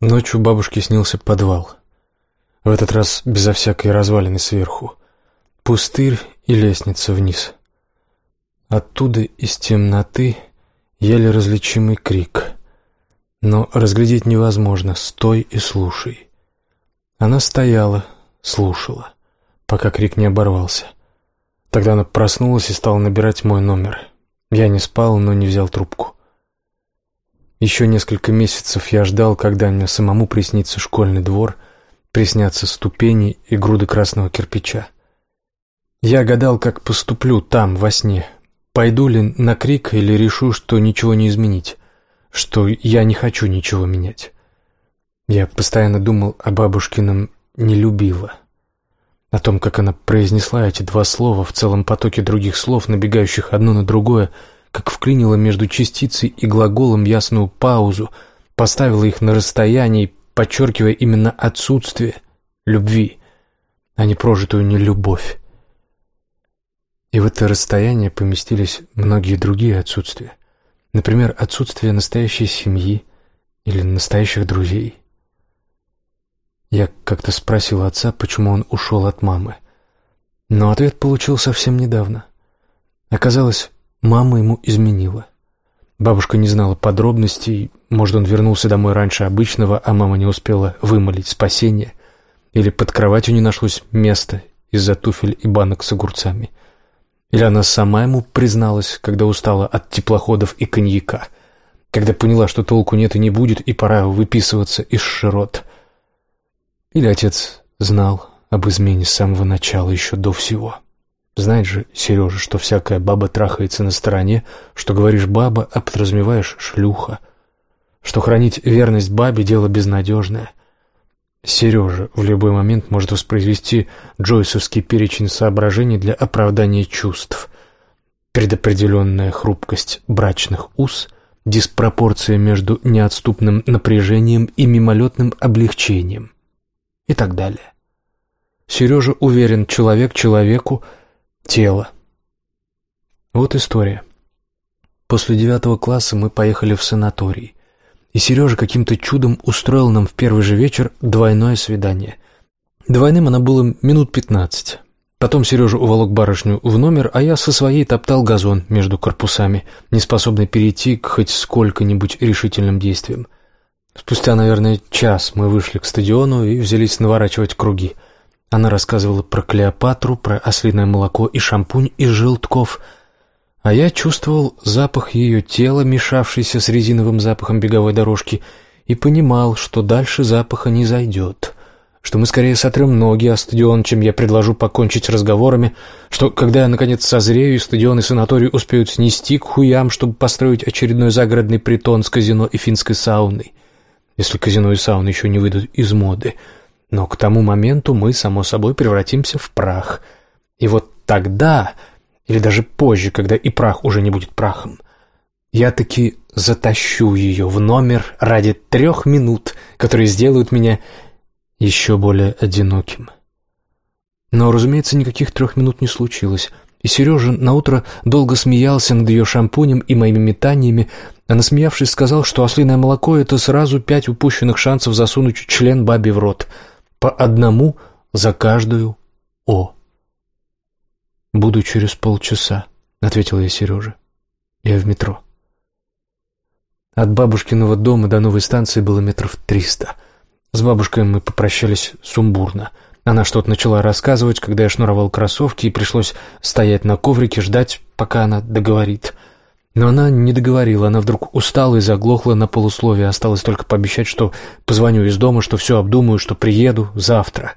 Ночью бабушке снился подвал. В этот раз безо всякой развалины сверху. Пустырь и лестница вниз. Оттуда из темноты еле различимый крик. Но разглядеть невозможно. Стой и слушай. Она стояла, слушала, пока крик не оборвался. Тогда она проснулась и стала набирать мой номер. Я не спал, но не взял трубку. Еще несколько месяцев я ждал, когда мне самому приснится школьный двор, приснятся ступени и груды красного кирпича. Я гадал, как поступлю там, во сне. Пойду ли на крик или решу, что ничего не изменить, что я не хочу ничего менять. Я постоянно думал о бабушкином «не любила», о том, как она произнесла эти два слова в целом потоке других слов, набегающих одно на другое, как вклинила между частицей и глаголом ясную паузу, поставила их на расстоянии, подчеркивая именно отсутствие любви, а не прожитую нелюбовь. И в это расстояние поместились многие другие отсутствия. Например, отсутствие настоящей семьи или настоящих друзей. Я как-то спросил отца, почему он ушел от мамы. Но ответ получил совсем недавно. Оказалось, Мама ему изменила. Бабушка не знала подробностей, может, он вернулся домой раньше обычного, а мама не успела вымолить спасение, или под кроватью не нашлось места из-за туфель и банок с огурцами. Или она сама ему призналась, когда устала от теплоходов и коньяка, когда поняла, что толку нет и не будет, и пора выписываться из широт. Или отец знал об измене с самого начала, еще до всего. Знаешь же, Сережа, что всякая баба трахается на стороне, что говоришь «баба», а подразумеваешь «шлюха», что хранить верность бабе — дело безнадежное. Сережа в любой момент может воспроизвести джойсовский перечень соображений для оправдания чувств. Предопределенная хрупкость брачных уз, диспропорция между неотступным напряжением и мимолетным облегчением и так далее. Сережа уверен, человек человеку — Тело. Вот история. После девятого класса мы поехали в санаторий. И Сережа каким-то чудом устроил нам в первый же вечер двойное свидание. Двойным оно было минут пятнадцать. Потом Сережа уволок барышню в номер, а я со своей топтал газон между корпусами, не способный перейти к хоть сколько-нибудь решительным действиям. Спустя, наверное, час мы вышли к стадиону и взялись наворачивать круги – она рассказывала про Клеопатру, про ослиное молоко и шампунь из желтков, а я чувствовал запах ее тела, мешавшийся с резиновым запахом беговой дорожки, и понимал, что дальше запаха не зайдет, что мы скорее сотрем ноги о стадион, чем я предложу покончить разговорами, что когда я, наконец, созрею, и стадион и санаторий успеют снести к хуям, чтобы построить очередной загородный притон с казино и финской сауной, если казино и сауна еще не выйдут из моды — но к тому моменту мы, само собой, превратимся в прах. И вот тогда, или даже позже, когда и прах уже не будет прахом, я таки затащу ее в номер ради трех минут, которые сделают меня еще более одиноким. Но, разумеется, никаких трех минут не случилось, и Сережа наутро долго смеялся над ее шампунем и моими метаниями, а насмеявшись сказал, что ослиное молоко — это сразу пять упущенных шансов засунуть член бабе в рот — по одному за каждую «О». «Буду через полчаса», — ответил я Сереже. «Я в метро». От бабушкиного дома до новой станции было метров триста. С бабушкой мы попрощались сумбурно. Она что-то начала рассказывать, когда я шнуровал кроссовки, и пришлось стоять на коврике, ждать, пока она договорит — но она не договорила, она вдруг устала и заглохла на полусловие, осталось только пообещать, что позвоню из дома, что все обдумаю, что приеду завтра.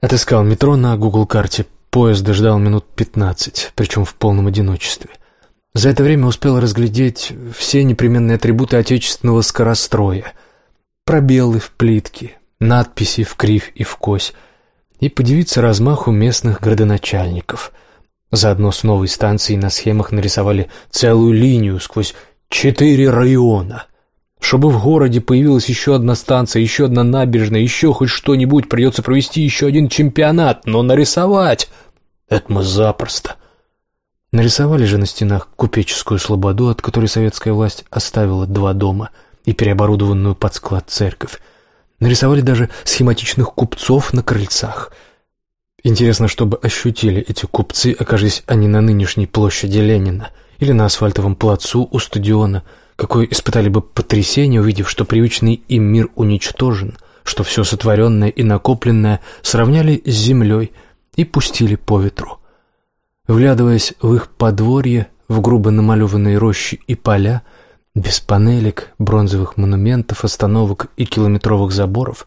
Отыскал метро на Google-карте, поезд ждал минут пятнадцать, причем в полном одиночестве. За это время успел разглядеть все непременные атрибуты отечественного скоростроя. Пробелы в плитке, надписи в кривь и в кось, и подивиться размаху местных градоначальников — Заодно с новой станцией на схемах нарисовали целую линию сквозь четыре района. Чтобы в городе появилась еще одна станция, еще одна набережная, еще хоть что-нибудь, придется провести еще один чемпионат, но нарисовать — это мы запросто. Нарисовали же на стенах купеческую слободу, от которой советская власть оставила два дома, и переоборудованную под склад церковь. Нарисовали даже схематичных купцов на крыльцах. Интересно, чтобы ощутили эти купцы, окажись они на нынешней площади Ленина или на асфальтовом плацу у стадиона, какое испытали бы потрясение, увидев, что привычный им мир уничтожен, что все сотворенное и накопленное сравняли с землей и пустили по ветру. Вглядываясь в их подворье, в грубо намалеванные рощи и поля, без панелек, бронзовых монументов, остановок и километровых заборов,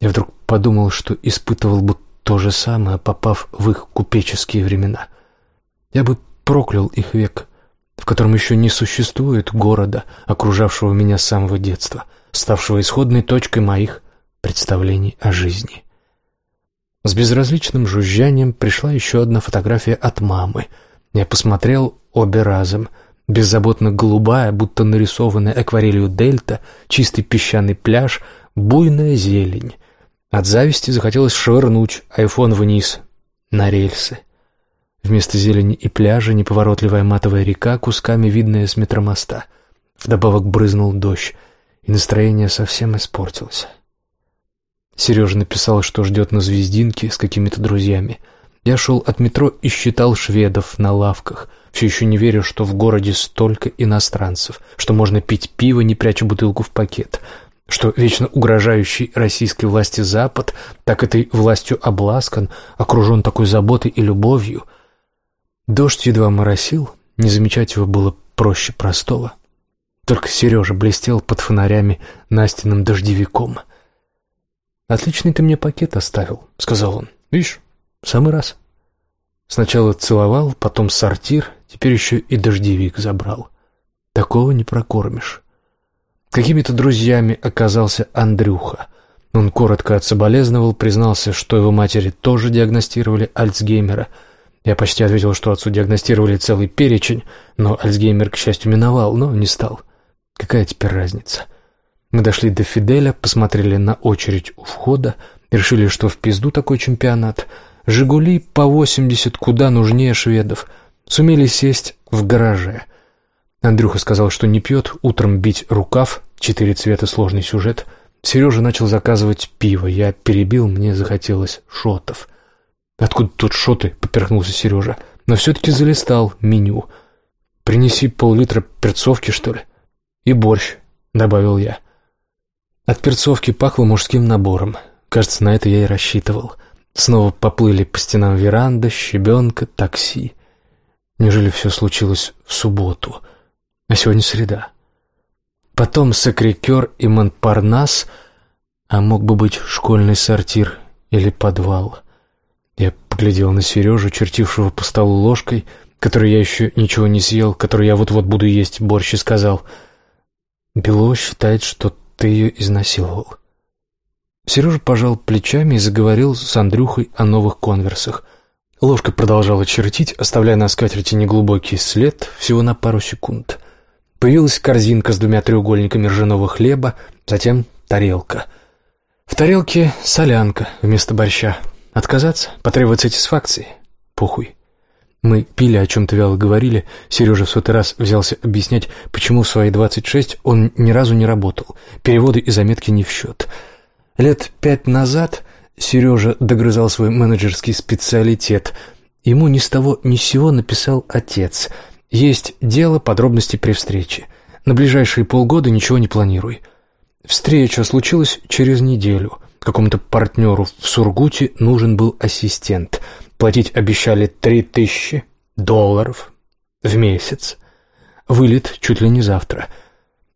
я вдруг подумал, что испытывал бы то же самое, попав в их купеческие времена. Я бы проклял их век, в котором еще не существует города, окружавшего меня с самого детства, ставшего исходной точкой моих представлений о жизни. С безразличным жужжанием пришла еще одна фотография от мамы. Я посмотрел обе разом. Беззаботно голубая, будто нарисованная акварелью дельта, чистый песчаный пляж, буйная зелень. От зависти захотелось швырнуть айфон вниз, на рельсы. Вместо зелени и пляжа неповоротливая матовая река, кусками видная с метромоста. Вдобавок брызнул дождь, и настроение совсем испортилось. Сережа написал, что ждет на Звездинке с какими-то друзьями. Я шел от метро и считал шведов на лавках, все еще не верю, что в городе столько иностранцев, что можно пить пиво, не пряча бутылку в пакет, что вечно угрожающий российской власти Запад так этой властью обласкан, окружен такой заботой и любовью. Дождь едва моросил, не замечать его было проще простого. Только Сережа блестел под фонарями Настиным дождевиком — «Отличный ты мне пакет оставил», — сказал он. «Видишь, самый раз». Сначала целовал, потом сортир, теперь еще и дождевик забрал. Такого не прокормишь. Какими-то друзьями оказался Андрюха. Он коротко отсоболезновал, признался, что его матери тоже диагностировали Альцгеймера. Я почти ответил, что отцу диагностировали целый перечень, но Альцгеймер, к счастью, миновал, но не стал. Какая теперь разница?» Мы дошли до Фиделя, посмотрели на очередь у входа, решили, что в пизду такой чемпионат. «Жигули» по восемьдесят куда нужнее шведов. Сумели сесть в гараже. Андрюха сказал, что не пьет, утром бить рукав, четыре цвета сложный сюжет. Сережа начал заказывать пиво, я перебил, мне захотелось шотов. «Откуда тут шоты?» — поперхнулся Сережа. Но все-таки залистал меню. «Принеси пол-литра перцовки, что ли?» «И борщ», — добавил я. От перцовки пахло мужским набором. Кажется, на это я и рассчитывал. Снова поплыли по стенам веранда, щебенка, такси. Неужели все случилось в субботу? А сегодня среда. Потом Сакрикер и Монпарнас, а мог бы быть школьный сортир или подвал. Я поглядел на Сережу, чертившего по столу ложкой, которой я еще ничего не съел, которую я вот-вот буду есть борщ, и сказал, «Бело считает, что ты ее изнасиловал». Сережа пожал плечами и заговорил с Андрюхой о новых конверсах. Ложка продолжала чертить, оставляя на скатерти неглубокий след всего на пару секунд. Появилась корзинка с двумя треугольниками ржаного хлеба, затем тарелка. В тарелке солянка вместо борща. Отказаться? Потребовать сатисфакции? Похуй. Мы пили, о чем-то вяло говорили. Сережа в сотый раз взялся объяснять, почему в свои двадцать шесть он ни разу не работал. Переводы и заметки не в счет. Лет пять назад Сережа догрызал свой менеджерский специалитет. Ему ни с того ни с сего написал отец. «Есть дело, подробности при встрече. На ближайшие полгода ничего не планируй». Встреча случилась через неделю. Какому-то партнеру в Сургуте нужен был ассистент – Платить обещали три тысячи долларов в месяц. Вылет чуть ли не завтра.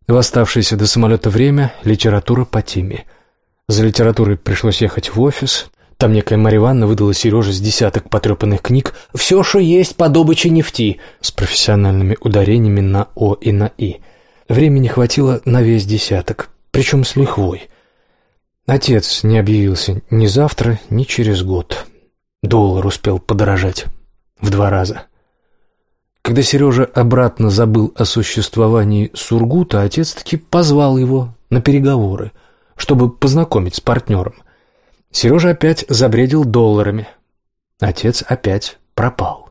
В оставшееся до самолета время литература по теме. За литературой пришлось ехать в офис. Там некая Марья Ивановна выдала Сереже с десяток потрепанных книг «Все, что есть по добыче нефти» с профессиональными ударениями на «о» и на «и». Времени хватило на весь десяток, причем с лихвой. Отец не объявился ни завтра, ни через год. Доллар успел подорожать в два раза. Когда Сережа обратно забыл о существовании Сургута, отец таки позвал его на переговоры, чтобы познакомить с партнером. Сережа опять забредил долларами. Отец опять пропал.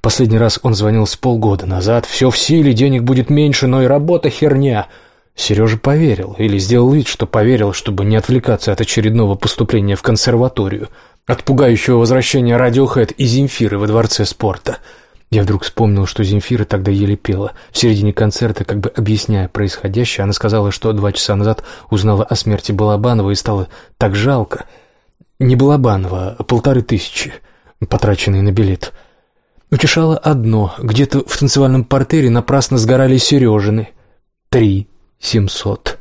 Последний раз он звонил с полгода назад. «Все в силе, денег будет меньше, но и работа херня». Сережа поверил, или сделал вид, что поверил, чтобы не отвлекаться от очередного поступления в консерваторию, от пугающего возвращения Радиохэд и Земфиры во дворце спорта. Я вдруг вспомнил, что Земфира тогда еле пела. В середине концерта, как бы объясняя происходящее, она сказала, что два часа назад узнала о смерти Балабанова и стало так жалко. Не Балабанова, а полторы тысячи, потраченные на билет. Утешало одно, где-то в танцевальном портере напрасно сгорали Сережины. Три семьсот.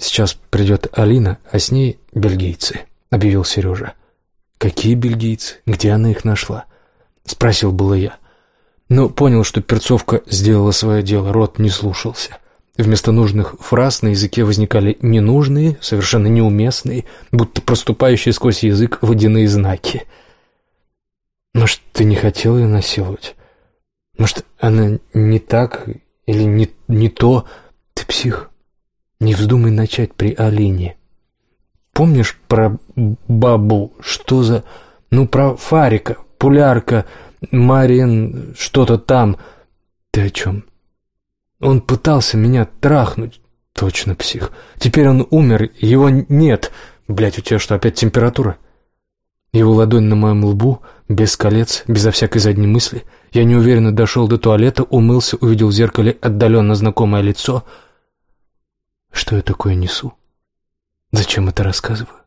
«Сейчас придет Алина, а с ней бельгийцы», — объявил Сережа. «Какие бельгийцы? Где она их нашла?» — спросил было я. Но понял, что перцовка сделала свое дело, рот не слушался. Вместо нужных фраз на языке возникали ненужные, совершенно неуместные, будто проступающие сквозь язык водяные знаки. «Может, ты не хотел ее насиловать? Может, она не так или не, не то?» Ты псих. Не вздумай начать при Алине. Помнишь про бабу? Что за... Ну, про Фарика, Пулярка, Марин, что-то там. Ты о чем? Он пытался меня трахнуть. Точно псих. Теперь он умер, его нет. Блядь, у тебя что, опять температура? Его ладонь на моем лбу, без колец, безо всякой задней мысли. Я неуверенно дошел до туалета, умылся, увидел в зеркале отдаленно знакомое лицо — что я такое несу? Зачем это рассказываю?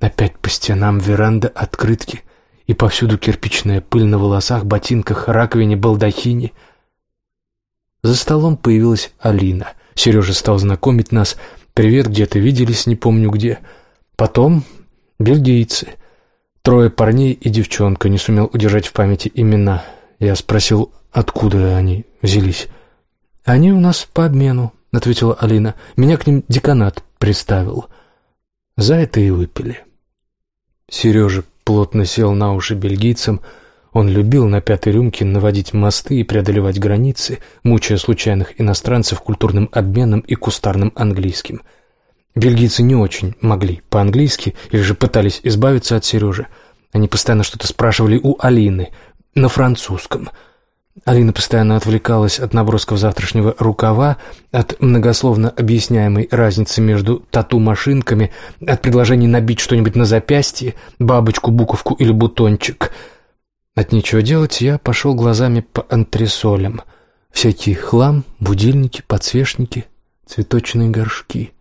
Опять по стенам веранда открытки и повсюду кирпичная пыль на волосах, ботинках, раковине, балдахине. За столом появилась Алина. Сережа стал знакомить нас. «Привет, где-то виделись, не помню где». Потом бельгийцы. Трое парней и девчонка. Не сумел удержать в памяти имена. Я спросил, откуда они взялись. «Они у нас по обмену», — ответила Алина. «Меня к ним деканат приставил. За это и выпили». Сережа плотно сел на уши бельгийцам. Он любил на пятой рюмке наводить мосты и преодолевать границы, мучая случайных иностранцев культурным обменом и кустарным английским. Бельгийцы не очень могли по-английски или же пытались избавиться от Сережи. Они постоянно что-то спрашивали у Алины на французском — Алина постоянно отвлекалась от набросков завтрашнего рукава, от многословно объясняемой разницы между тату-машинками, от предложений набить что-нибудь на запястье, бабочку, буковку или бутончик. От нечего делать я пошел глазами по антресолям. Всякий хлам, будильники, подсвечники, цветочные горшки.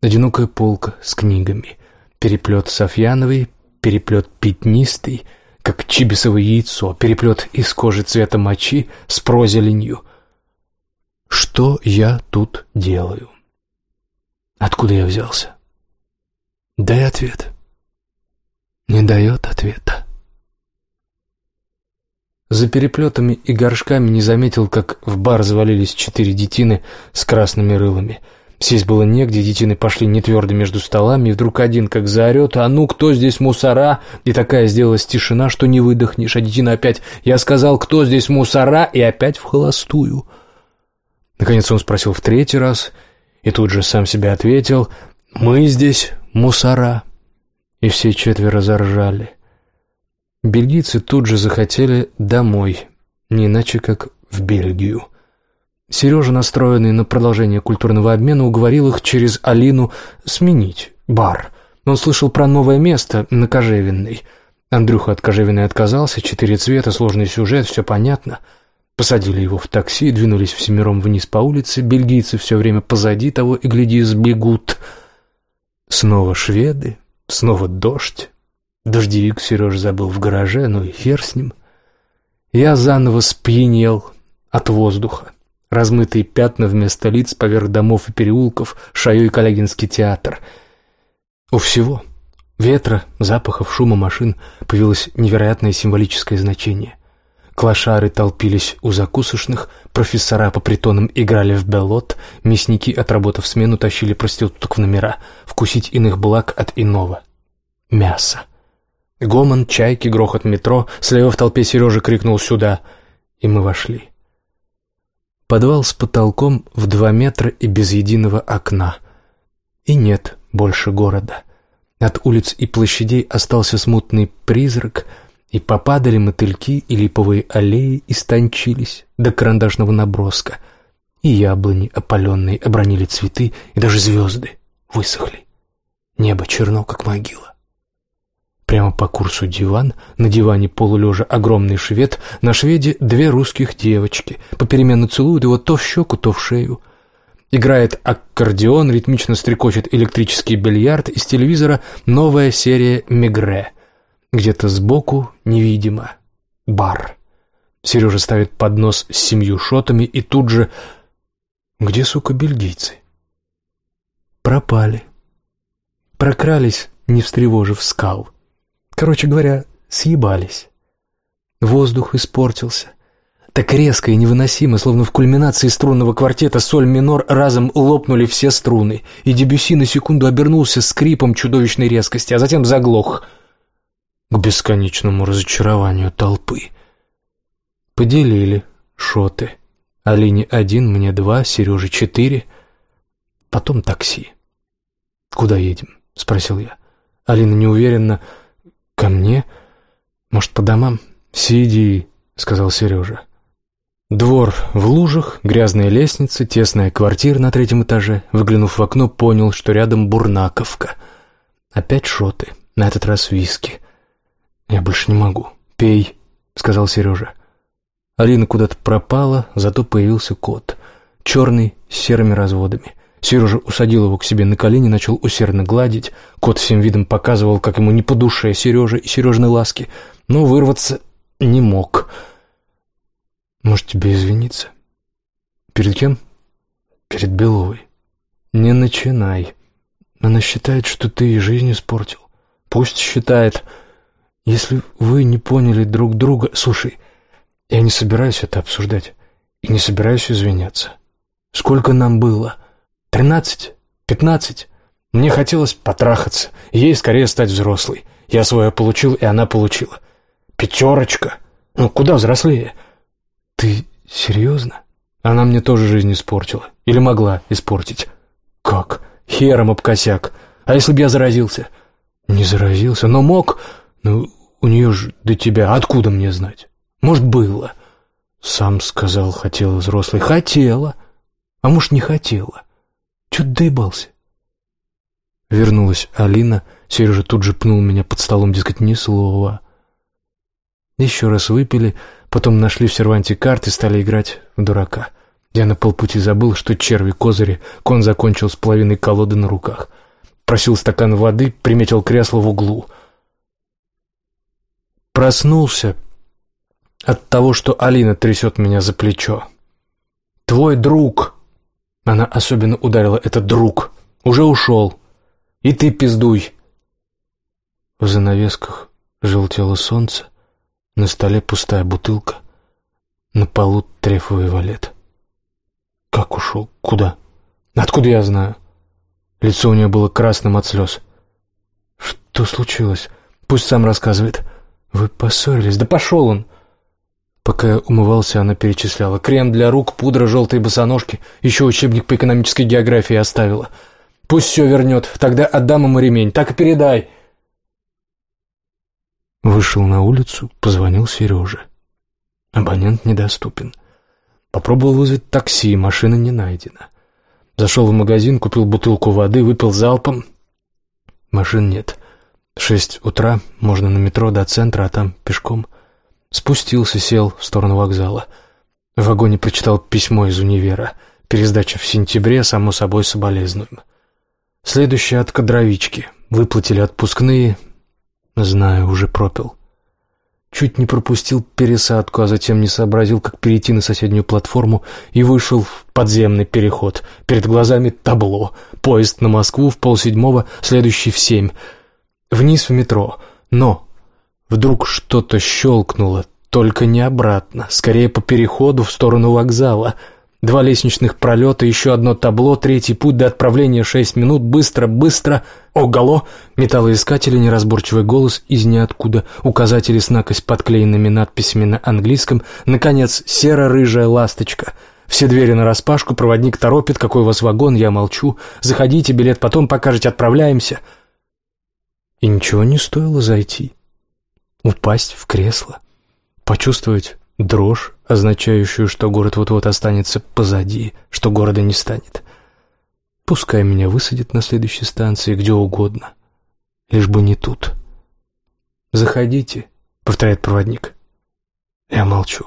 Одинокая полка с книгами, переплет софьяновый, переплет пятнистый — как чибисовое яйцо, переплет из кожи цвета мочи с прозеленью. Что я тут делаю? Откуда я взялся? Дай ответ. Не дает ответа. За переплетами и горшками не заметил, как в бар завалились четыре детины с красными рылами — Сесть было негде, детины пошли не твердо между столами, и вдруг один как заорет, «А ну, кто здесь мусора?» И такая сделалась тишина, что не выдохнешь, а детина опять «Я сказал, кто здесь мусора?» И опять в холостую. Наконец он спросил в третий раз, и тут же сам себе ответил «Мы здесь мусора». И все четверо заржали. Бельгийцы тут же захотели домой, не иначе как в Бельгию. Сережа, настроенный на продолжение культурного обмена, уговорил их через Алину сменить бар. Он слышал про новое место на Кожевенной. Андрюха от Кожевенной отказался, четыре цвета, сложный сюжет, все понятно. Посадили его в такси, двинулись всемиром вниз по улице, бельгийцы все время позади того и, гляди, сбегут. Снова шведы, снова дождь. Дождевик Сережа забыл в гараже, ну и хер с ним. Я заново спьянел от воздуха размытые пятна вместо лиц поверх домов и переулков, Шаю и Калягинский театр. У всего — ветра, запахов, шума машин — появилось невероятное символическое значение. Клашары толпились у закусочных, профессора по притонам играли в белот, мясники, отработав смену, тащили проституток в номера, вкусить иных благ от иного. Мясо. Гомон, чайки, грохот метро, слева в толпе Сережа крикнул «Сюда!» и мы вошли. Подвал с потолком в два метра и без единого окна. И нет больше города. От улиц и площадей остался смутный призрак, и попадали мотыльки и липовые аллеи истончились до карандашного наброска. И яблони, опаленные, обронили цветы, и даже звезды высохли. Небо черно, как могила. Прямо по курсу диван, на диване полулежа огромный швед, на шведе две русских девочки, попеременно целуют его то в щеку, то в шею. Играет аккордеон, ритмично стрекочет электрический бильярд, из телевизора новая серия «Мегре». Где-то сбоку, невидимо, бар. Сережа ставит поднос с семью шотами и тут же... Где, сука, бельгийцы? Пропали. Прокрались, не встревожив скал. Короче говоря, съебались. Воздух испортился. Так резко и невыносимо, словно в кульминации струнного квартета соль минор разом лопнули все струны, и Дебюси на секунду обернулся скрипом чудовищной резкости, а затем заглох к бесконечному разочарованию толпы. Поделили шоты. Алине один, мне два, Сереже четыре. Потом такси. «Куда едем?» — спросил я. Алина неуверенно «Ко мне? Может, по домам?» «Сиди», — сказал Сережа. Двор в лужах, грязная лестница, тесная квартира на третьем этаже. Выглянув в окно, понял, что рядом бурнаковка. Опять шоты, на этот раз виски. «Я больше не могу. Пей», — сказал Сережа. Алина куда-то пропала, зато появился кот. Черный, с серыми разводами. Сережа усадил его к себе на колени, начал усердно гладить. Кот всем видом показывал, как ему не по душе Сережа и Сережной ласки, но вырваться не мог. «Может, тебе извиниться?» «Перед кем?» «Перед Беловой». «Не начинай. Она считает, что ты ей жизнь испортил. Пусть считает. Если вы не поняли друг друга... Слушай, я не собираюсь это обсуждать и не собираюсь извиняться. Сколько нам было?» Тринадцать? Пятнадцать? Мне хотелось потрахаться, ей скорее стать взрослой. Я свое получил, и она получила. Пятерочка. Ну, куда взрослее? Ты серьезно? Она мне тоже жизнь испортила. Или могла испортить. Как? Хером об косяк. А если бы я заразился? Не заразился, но мог. Ну, у нее же до тебя. Откуда мне знать? Может, было. Сам сказал, хотела взрослой. Хотела. А может, не хотела. Чего ты доебался?» Вернулась Алина, Сережа тут же пнул меня под столом, дескать, ни слова. Еще раз выпили, потом нашли в серванте карты стали играть в дурака. Я на полпути забыл, что черви козыри, кон закончил с половиной колоды на руках. Просил стакан воды, приметил кресло в углу. Проснулся от того, что Алина трясет меня за плечо. «Твой друг!» Она особенно ударила этот друг. Уже ушел. И ты пиздуй. В занавесках желтело солнце, на столе пустая бутылка, на полу трефовый валет. Как ушел? Куда? Откуда я знаю? Лицо у нее было красным от слез. Что случилось? Пусть сам рассказывает. Вы поссорились? Да пошел он! Пока я умывался, она перечисляла. Крем для рук, пудра, желтые босоножки. Еще учебник по экономической географии оставила. Пусть все вернет, тогда отдам ему ремень. Так и передай. Вышел на улицу, позвонил Сереже. Абонент недоступен. Попробовал вызвать такси, машина не найдена. Зашел в магазин, купил бутылку воды, выпил залпом. Машин нет. Шесть утра, можно на метро до центра, а там пешком — Спустился, сел в сторону вокзала. В вагоне прочитал письмо из универа. Пересдача в сентябре, само собой, соболезнуем. Следующее от кадровички. Выплатили отпускные. Знаю, уже пропил. Чуть не пропустил пересадку, а затем не сообразил, как перейти на соседнюю платформу и вышел в подземный переход. Перед глазами табло. Поезд на Москву в полседьмого, следующий в семь. Вниз в метро. Но Вдруг что-то щелкнуло, только не обратно, скорее по переходу в сторону вокзала. Два лестничных пролета, еще одно табло, третий путь до отправления шесть минут, быстро, быстро. Ого! Металлоискатели, неразборчивый голос из ниоткуда, указатели с накость подклеенными надписями на английском, наконец, серо-рыжая ласточка. Все двери нараспашку, проводник торопит, какой у вас вагон, я молчу. Заходите, билет потом покажете, отправляемся. И ничего не стоило зайти упасть в кресло, почувствовать дрожь, означающую, что город вот-вот останется позади, что города не станет. Пускай меня высадят на следующей станции, где угодно, лишь бы не тут. «Заходите», — повторяет проводник. Я молчу.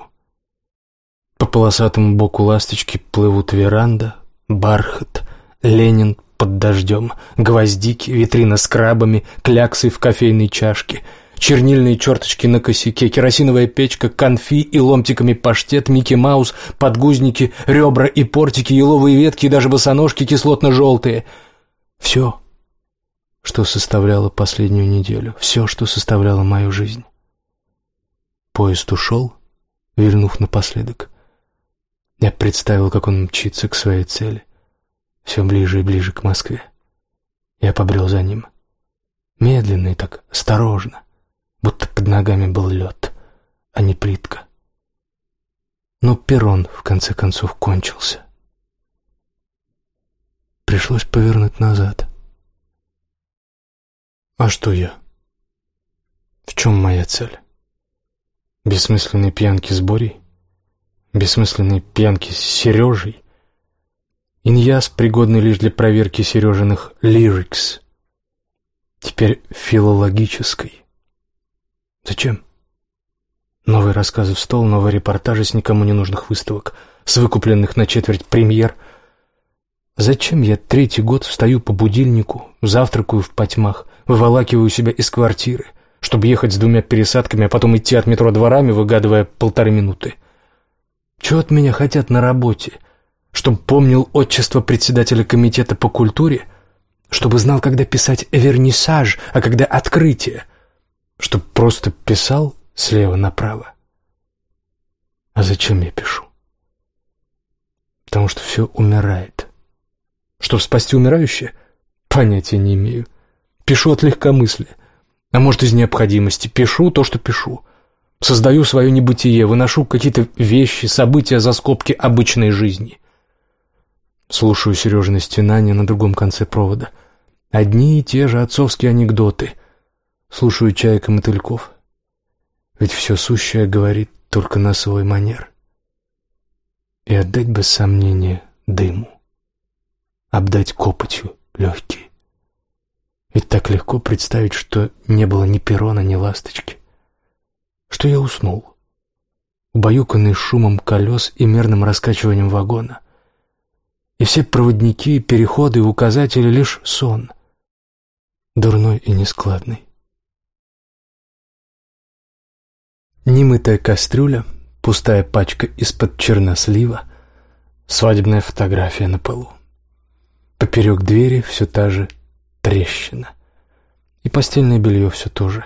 По полосатому боку ласточки плывут веранда, бархат, Ленин под дождем, гвоздики, витрина с крабами, кляксы в кофейной чашке, чернильные черточки на косяке, керосиновая печка, конфи и ломтиками паштет, Микки Маус, подгузники, ребра и портики, еловые ветки и даже босоножки кислотно-желтые. Все, что составляло последнюю неделю, все, что составляло мою жизнь. Поезд ушел, вильнув напоследок. Я представил, как он мчится к своей цели — все ближе и ближе к Москве. Я побрел за ним. Медленно и так осторожно, под ногами был лед, а не плитка. Но перрон, в конце концов, кончился. Пришлось повернуть назад. А что я? В чем моя цель? Бессмысленные пьянки с Борей? Бессмысленные пьянки с Сережей? Иньяс, пригодный лишь для проверки Сережиных лирикс. Теперь филологической. Зачем? Новые рассказы в стол, новые репортажи с никому не нужных выставок, с выкупленных на четверть премьер. Зачем я третий год встаю по будильнику, завтракаю в потьмах, выволакиваю себя из квартиры, чтобы ехать с двумя пересадками, а потом идти от метро дворами, выгадывая полторы минуты? Чего от меня хотят на работе? чтобы помнил отчество председателя комитета по культуре, чтобы знал, когда писать вернисаж, а когда открытие, чтобы просто писал слева направо. А зачем я пишу? Потому что все умирает. Чтобы спасти умирающее? Понятия не имею. Пишу от легкомыслия. А может, из необходимости. Пишу то, что пишу. Создаю свое небытие, выношу какие-то вещи, события за скобки обычной жизни. Слушаю Сережины стенания на другом конце провода. Одни и те же отцовские анекдоты. Слушаю Чайка Мотыльков. Ведь все сущее говорит только на свой манер. И отдать без сомнения дыму. Обдать копотью легкие. Ведь так легко представить, что не было ни перона, ни ласточки. Что я уснул. Убаюканный шумом колес и мерным раскачиванием вагона и все проводники, переходы и указатели — лишь сон, дурной и нескладный. Немытая кастрюля, пустая пачка из-под чернослива, свадебная фотография на полу. Поперек двери все та же трещина. И постельное белье все то же.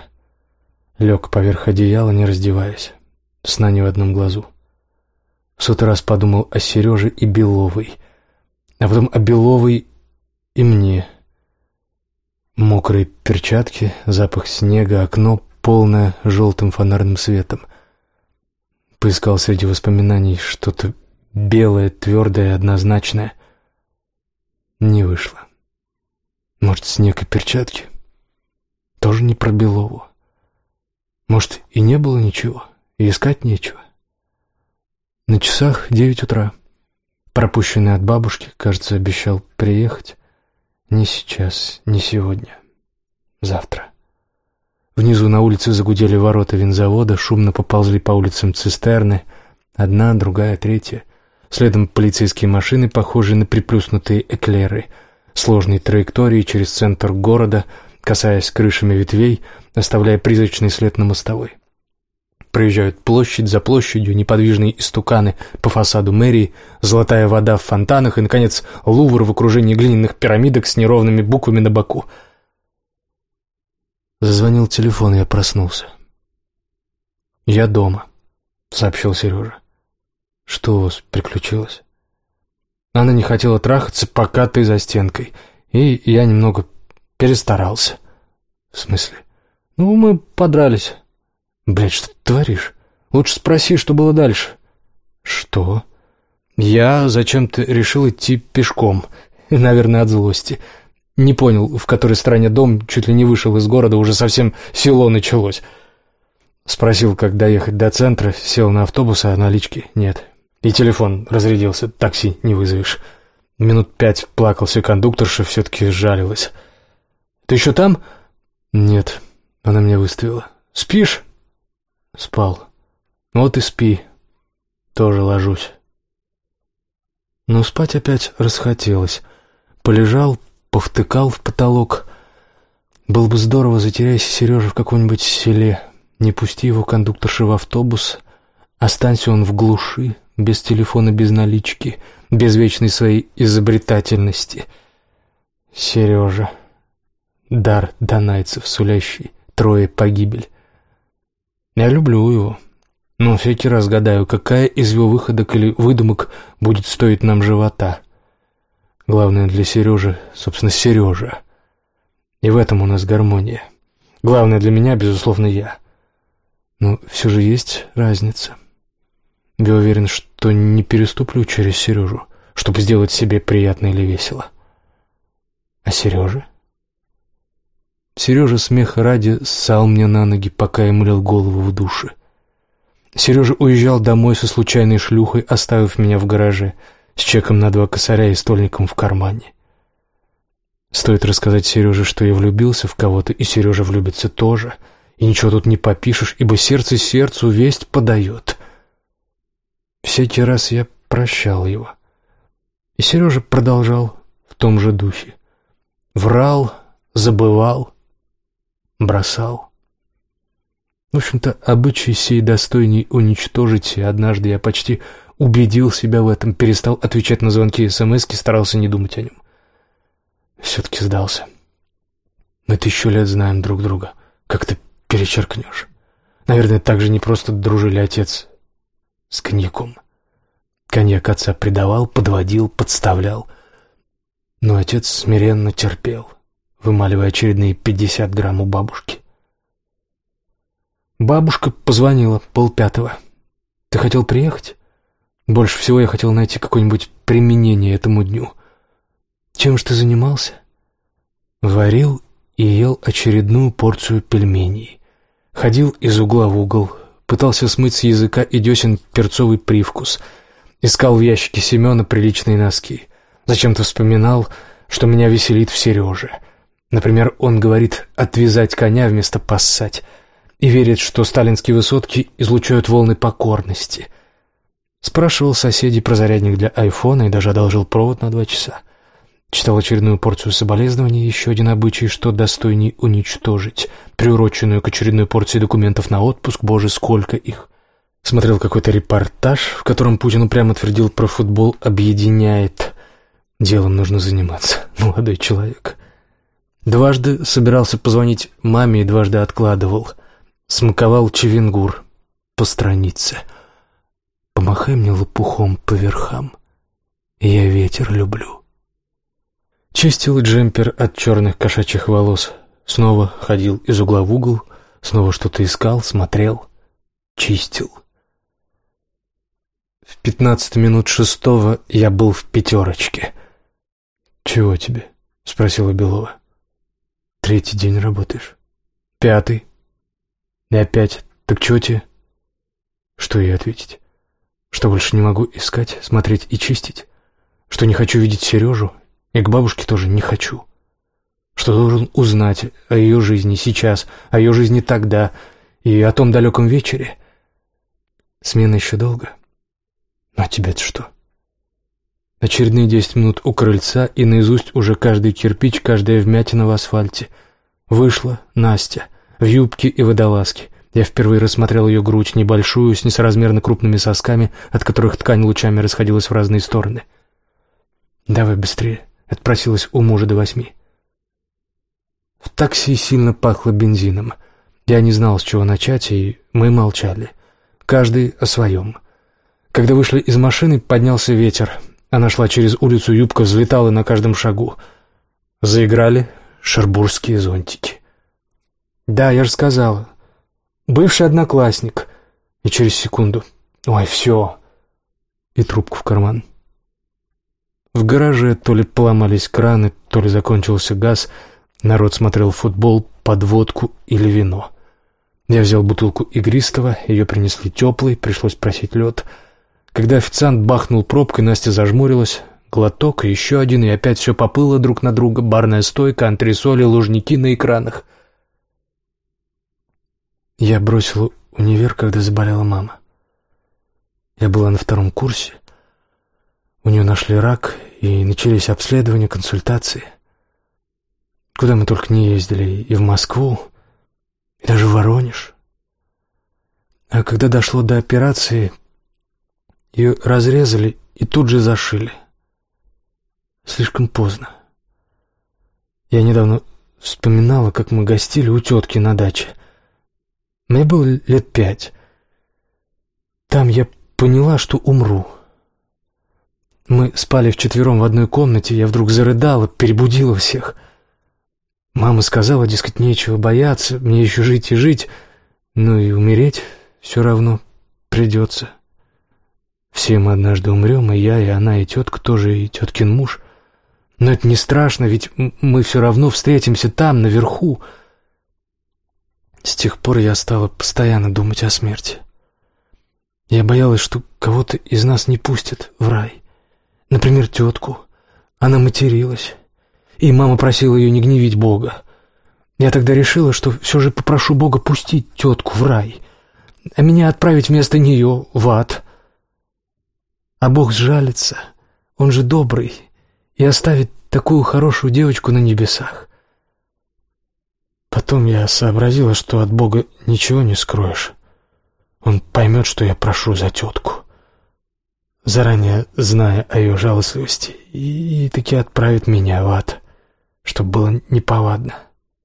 Лег поверх одеяла, не раздеваясь. Сна не в одном глазу. В сотый раз подумал о Сереже и Беловой — а потом о Беловой и мне. Мокрые перчатки, запах снега, окно, полное желтым фонарным светом. Поискал среди воспоминаний что-то белое, твердое, однозначное. Не вышло. Может, снег и перчатки? Тоже не про Белову. Может, и не было ничего, и искать нечего. На часах девять утра. Пропущенный от бабушки, кажется, обещал приехать. Не сейчас, не сегодня. Завтра. Внизу на улице загудели ворота винзавода, шумно поползли по улицам цистерны. Одна, другая, третья. Следом полицейские машины, похожие на приплюснутые эклеры. Сложной траектории через центр города, касаясь крышами ветвей, оставляя призрачный след на мостовой проезжают площадь за площадью, неподвижные истуканы по фасаду мэрии, золотая вода в фонтанах и, наконец, Лувр в окружении глиняных пирамидок с неровными буквами на боку. Зазвонил телефон, я проснулся. «Я дома», — сообщил Сережа. «Что у вас приключилось?» Она не хотела трахаться, пока ты за стенкой, и я немного перестарался. «В смысле?» «Ну, мы подрались». Блядь, что ты творишь? Лучше спроси, что было дальше. Что? Я зачем-то решил идти пешком. Наверное, от злости. Не понял, в которой стороне дом, чуть ли не вышел из города, уже совсем село началось. Спросил, как доехать до центра, сел на автобус, а налички нет. И телефон разрядился, такси не вызовешь. Минут пять плакался кондукторша, все-таки сжалилась. «Ты еще там?» «Нет», — она меня выставила. «Спишь?» «Спал». «Вот и спи. Тоже ложусь». Но спать опять расхотелось. Полежал, повтыкал в потолок. Было бы здорово, затеряйся Сережа в каком-нибудь селе. Не пусти его кондукторши в автобус. Останься он в глуши, без телефона, без налички, без вечной своей изобретательности. Сережа. Дар донайцев, сулящий трое погибель. Я люблю его. Но всякий раз гадаю, какая из его выходок или выдумок будет стоить нам живота. Главное для Сережи, собственно, Сережа. И в этом у нас гармония. Главное для меня, безусловно, я. Но все же есть разница. Я уверен, что не переступлю через Сережу, чтобы сделать себе приятно или весело. А Сережа? Сережа смеха ради ссал мне на ноги, пока я мылил голову в душе. Сережа уезжал домой со случайной шлюхой, оставив меня в гараже, с чеком на два косаря и стольником в кармане. Стоит рассказать Сереже, что я влюбился в кого-то, и Сережа влюбится тоже, и ничего тут не попишешь, ибо сердце сердцу весть подает. Всякий раз я прощал его. И Сережа продолжал в том же духе. Врал, забывал, бросал. В общем-то, обычай сей достойней уничтожить, и однажды я почти убедил себя в этом, перестал отвечать на звонки и смс старался не думать о нем. Все-таки сдался. Мы тысячу лет знаем друг друга. Как ты перечеркнешь? Наверное, так же не просто дружили отец с коньяком. Коньяк отца предавал, подводил, подставлял. Но отец смиренно терпел, вымаливая очередные пятьдесят грамм у бабушки. Бабушка позвонила полпятого. «Ты хотел приехать?» «Больше всего я хотел найти какое-нибудь применение этому дню». «Чем же ты занимался?» Варил и ел очередную порцию пельменей. Ходил из угла в угол, пытался смыть с языка и десен перцовый привкус. Искал в ящике Семена приличные носки. Зачем-то вспоминал, что меня веселит в Сереже. Например, он говорит «отвязать коня вместо поссать» и верит, что сталинские высотки излучают волны покорности. Спрашивал соседей про зарядник для айфона и даже одолжил провод на два часа. Читал очередную порцию соболезнований, еще один обычай, что достойней уничтожить, приуроченную к очередной порции документов на отпуск, боже, сколько их. Смотрел какой-то репортаж, в котором Путин прямо твердил про футбол «объединяет». Делом нужно заниматься, молодой человек. Дважды собирался позвонить маме и дважды откладывал. Смаковал Чевенгур по странице. Помахай мне лопухом по верхам, я ветер люблю. Чистил джемпер от черных кошачьих волос. Снова ходил из угла в угол, снова что-то искал, смотрел, чистил. В пятнадцать минут шестого я был в пятерочке. «Чего тебе?» — спросила Белова. «Третий день работаешь?» «Пятый». И опять, так чего тебе? Что ей ответить? Что больше не могу искать, смотреть и чистить? Что не хочу видеть Сережу? И к бабушке тоже не хочу. Что должен узнать о ее жизни сейчас, о ее жизни тогда и о том далеком вечере? Смена еще долго. А тебе-то что? Очередные десять минут у крыльца, и наизусть уже каждый кирпич, каждая вмятина в асфальте. Вышла Настя — в юбке и водолазке. Я впервые рассмотрел ее грудь, небольшую, с несоразмерно крупными сосками, от которых ткань лучами расходилась в разные стороны. «Давай быстрее», — отпросилась у мужа до восьми. В такси сильно пахло бензином. Я не знал, с чего начать, и мы молчали. Каждый о своем. Когда вышли из машины, поднялся ветер. Она шла через улицу, юбка взлетала на каждом шагу. Заиграли шербургские зонтики. «Да, я же сказала. Бывший одноклассник». И через секунду. «Ой, все». И трубку в карман. В гараже то ли поломались краны, то ли закончился газ. Народ смотрел футбол, подводку или вино. Я взял бутылку игристого, ее принесли теплой, пришлось просить лед. Когда официант бахнул пробкой, Настя зажмурилась. Глоток, еще один, и опять все поплыло друг на друга. Барная стойка, антресоли, лужники на экранах. Я бросил универ, когда заболела мама. Я была на втором курсе. У нее нашли рак, и начались обследования, консультации. Куда мы только не ездили, и в Москву, и даже в Воронеж. А когда дошло до операции, ее разрезали и тут же зашили. Слишком поздно. Я недавно вспоминала, как мы гостили у тетки на даче. Мне было лет пять. Там я поняла, что умру. Мы спали вчетвером в одной комнате, я вдруг зарыдала, перебудила всех. Мама сказала, дескать, нечего бояться, мне еще жить и жить, но и умереть все равно придется. Все мы однажды умрем, и я, и она, и тетка тоже, и теткин муж. Но это не страшно, ведь мы все равно встретимся там, наверху, — с тех пор я стала постоянно думать о смерти. Я боялась, что кого-то из нас не пустят в рай. Например, тетку. Она материлась. И мама просила ее не гневить Бога. Я тогда решила, что все же попрошу Бога пустить тетку в рай, а меня отправить вместо нее в ад. А Бог сжалится, Он же добрый, и оставит такую хорошую девочку на небесах. Потом я сообразила, что от Бога ничего не скроешь. Он поймет, что я прошу за тетку, заранее зная о ее жалостливости, и, и таки отправит меня в ад, чтобы было неповадно.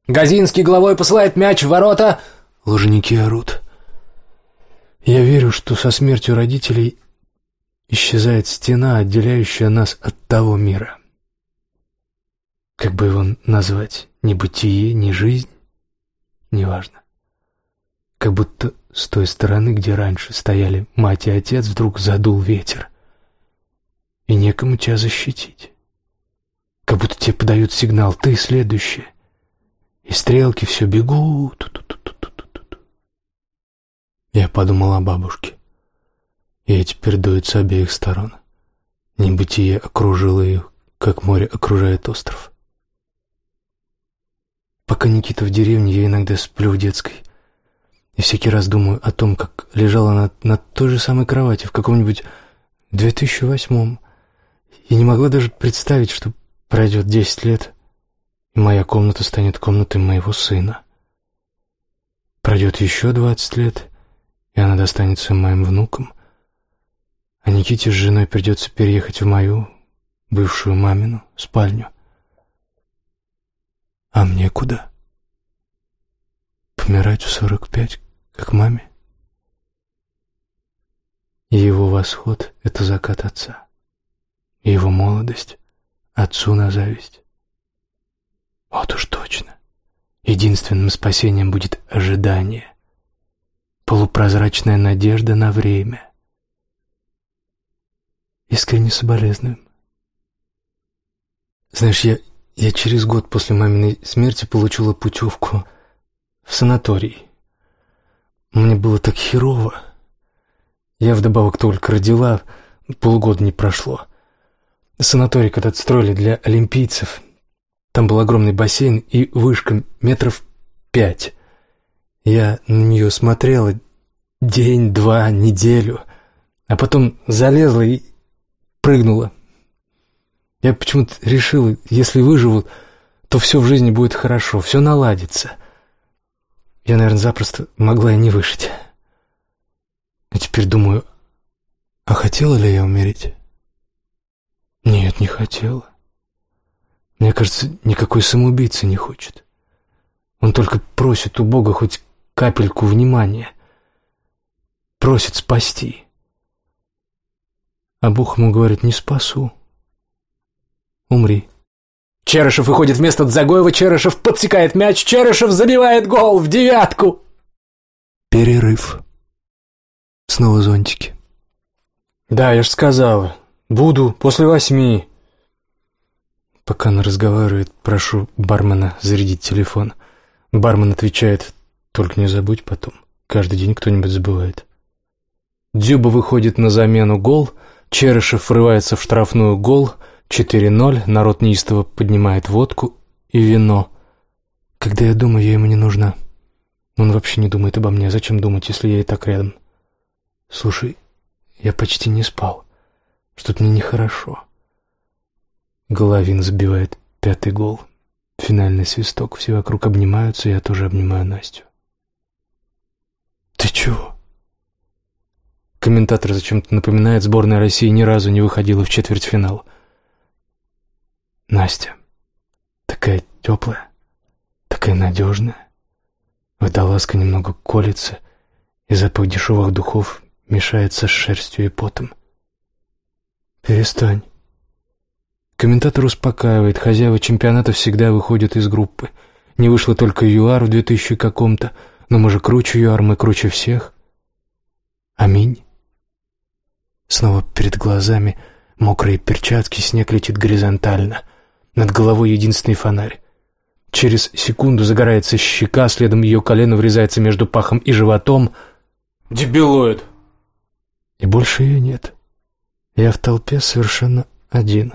«Газинский головой посылает мяч в ворота!» Лужники орут. Я верю, что со смертью родителей исчезает стена, отделяющая нас от того мира. Как бы его назвать? Ни бытие, ни жизнь? Неважно. Как будто с той стороны, где раньше стояли мать и отец, вдруг задул ветер. И некому тебя защитить. Как будто тебе подают сигнал «ты следующее». И стрелки все бегут. Я подумал о бабушке. Ей теперь дует с обеих сторон. Небытие окружило ее, как море окружает остров. Пока Никита в деревне, я иногда сплю в детской. И всякий раз думаю о том, как лежала она на той же самой кровати в каком-нибудь 2008-м. И не могла даже представить, что пройдет десять лет, и моя комната станет комнатой моего сына. Пройдет еще двадцать лет, и она достанется моим внукам. А Никите с женой придется переехать в мою, бывшую мамину, спальню. А мне куда? Помирать в сорок пять, как маме? его восход — это закат отца. его молодость — отцу на зависть. Вот уж точно. Единственным спасением будет ожидание. Полупрозрачная надежда на время. Искренне соболезнуем. Знаешь, я я через год после маминой смерти получила путевку в санаторий. Мне было так херово. Я вдобавок только родила, полгода не прошло. Санаторий когда-то строили для олимпийцев. Там был огромный бассейн и вышка метров пять. Я на нее смотрела день, два, неделю, а потом залезла и прыгнула. Я почему-то решила, если выживу, то все в жизни будет хорошо, все наладится. Я, наверное, запросто могла и не выжить. А теперь думаю, а хотела ли я умереть? Нет, не хотела. Мне кажется, никакой самоубийцы не хочет. Он только просит у Бога хоть капельку внимания. Просит спасти. А Бог ему говорит, не спасу умри. Черышев выходит вместо Дзагоева, Черышев подсекает мяч, Черышев забивает гол в девятку. Перерыв. Снова зонтики. Да, я ж сказала. Буду после восьми. Пока она разговаривает, прошу бармена зарядить телефон. Бармен отвечает Только не забудь потом. Каждый день кто-нибудь забывает. Дзюба выходит на замену гол, Черышев врывается в штрафную гол, 4-0, народ неистово поднимает водку и вино. Когда я думаю, я ему не нужна. Он вообще не думает обо мне. Зачем думать, если я и так рядом? Слушай, я почти не спал. Что-то мне нехорошо. Головин забивает пятый гол. Финальный свисток. Все вокруг обнимаются, я тоже обнимаю Настю. «Ты чего?» Комментатор зачем-то напоминает, сборная России ни разу не выходила в четвертьфинал. Настя, такая теплая, такая надежная. Водолазка немного колется, и запах дешевых духов мешается с шерстью и потом. «Перестань». Комментатор успокаивает, хозяева чемпионата всегда выходят из группы. Не вышло только ЮАР в 2000 каком-то, но мы же круче ЮАР, мы круче всех. Аминь. Снова перед глазами мокрые перчатки, снег летит горизонтально. Над головой единственный фонарь. Через секунду загорается щека, следом ее колено врезается между пахом и животом. Дебилоид! И больше ее нет. Я в толпе совершенно один.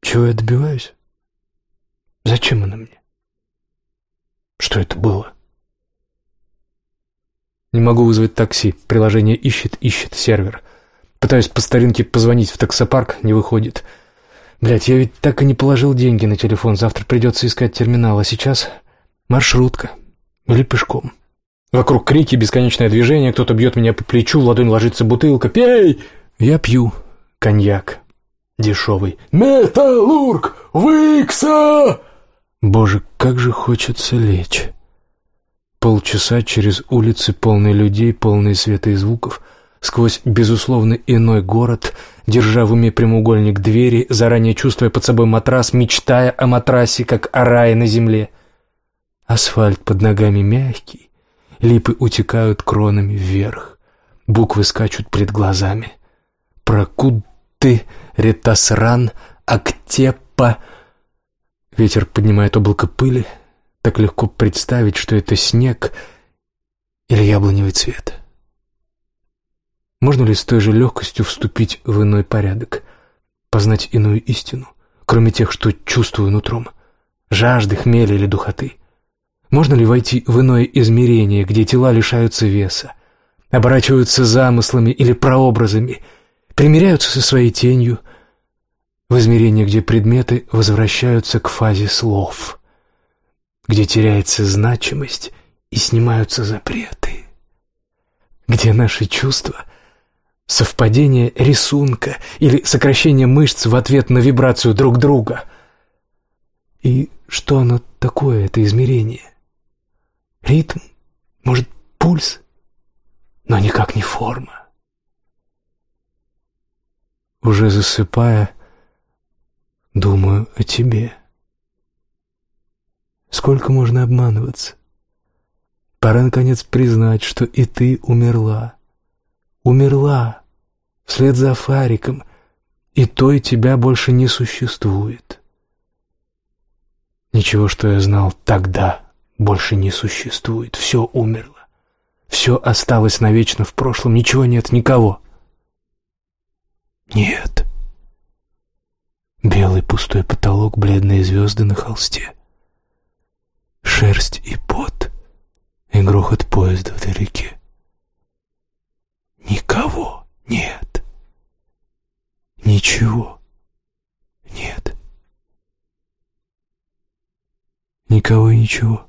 Чего я добиваюсь? Зачем она мне? Что это было? Не могу вызвать такси. Приложение ищет, ищет сервер. Пытаюсь по старинке позвонить в таксопарк, не выходит. Блять, я ведь так и не положил деньги на телефон. Завтра придется искать терминал, а сейчас маршрутка. Или пешком. Вокруг крики, бесконечное движение, кто-то бьет меня по плечу, в ладонь ложится бутылка. «Пей!» Я пью. Коньяк. Дешевый. «Металлург! Викса!» Боже, как же хочется лечь. Полчаса через улицы, полные людей, полные света и звуков, сквозь, безусловно, иной город, держа в уме прямоугольник двери, заранее чувствуя под собой матрас, мечтая о матрасе, как о рае на земле. Асфальт под ногами мягкий, липы утекают кронами вверх, буквы скачут пред глазами. Прокудты, ретасран, актепа. Ветер поднимает облако пыли, так легко представить, что это снег или яблоневый цвет. Можно ли с той же легкостью вступить в иной порядок, познать иную истину, кроме тех, что чувствую нутром, жажды, хмеля или духоты? Можно ли войти в иное измерение, где тела лишаются веса, оборачиваются замыслами или прообразами, примиряются со своей тенью, в измерение, где предметы возвращаются к фазе слов, где теряется значимость и снимаются запреты, где наши чувства — совпадение рисунка или сокращение мышц в ответ на вибрацию друг друга. И что оно такое, это измерение? Ритм? Может, пульс? Но никак не форма. Уже засыпая, думаю о тебе. Сколько можно обманываться? Пора, наконец, признать, что и ты умерла. Умерла, вслед за Фариком, и той тебя больше не существует. Ничего, что я знал тогда, больше не существует. Все умерло. Все осталось навечно в прошлом. Ничего нет, никого. Нет. Белый пустой потолок, бледные звезды на холсте шерсть и пот, и грохот поезда вдалеке. Никого нет. Ничего нет. Никого и ничего.